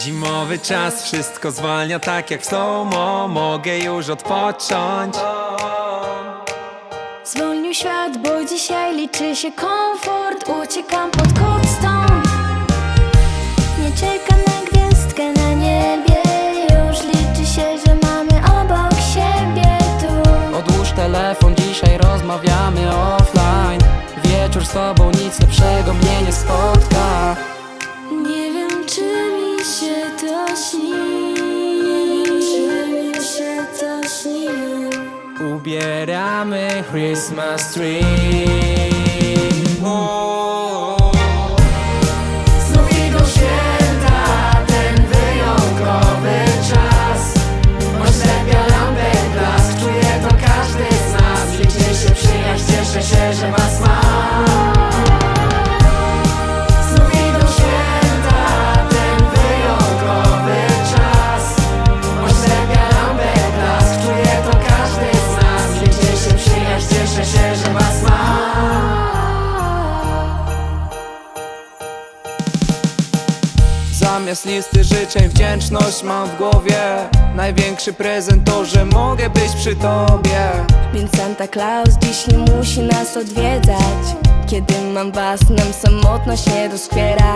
Zimowy czas wszystko zwalnia tak jak slow-mo Mogę już odpocząć. Zwolnił świat, bo dzisiaj liczy się komfort. Uciekam pod kot stąd Nie czekam na gwiazdkę na niebie. Już liczy się, że mamy obok siebie tu. Odłóż telefon, dzisiaj rozmawiamy offline. Wieczór z tobą, nic lepszego mnie nie spotka. Nie wiem, czy się to śni. Czy mi się to śni. Ubieramy Christmas tree Zamiast listy życzeń wdzięczność mam w głowie. Największy prezent to, że mogę być przy tobie. Więc Santa Claus dziś nie musi nas odwiedzać. Kiedy mam was, nam samotność nie doskwiera.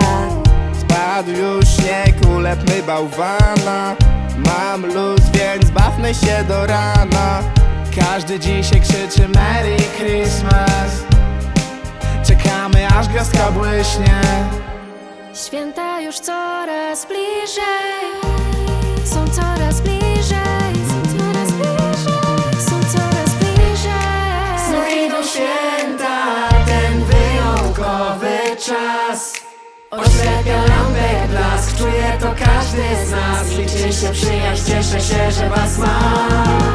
Spadł już śnieg, ulepmy bałwana. Mam luz, więc bawmy się do rana. Każdy dzisiaj krzyczy Merry Christmas. Czekamy aż gwiazdka błyśnie Święta już coraz bliżej. Są coraz bliżej. Są coraz bliżej. Są coraz bliżej. Znów idą święta Ten wyjątkowy czas. Oślepia lampek blask Czuje to każdy z nas. Liczy się przyjaźń Cieszę się, że was mam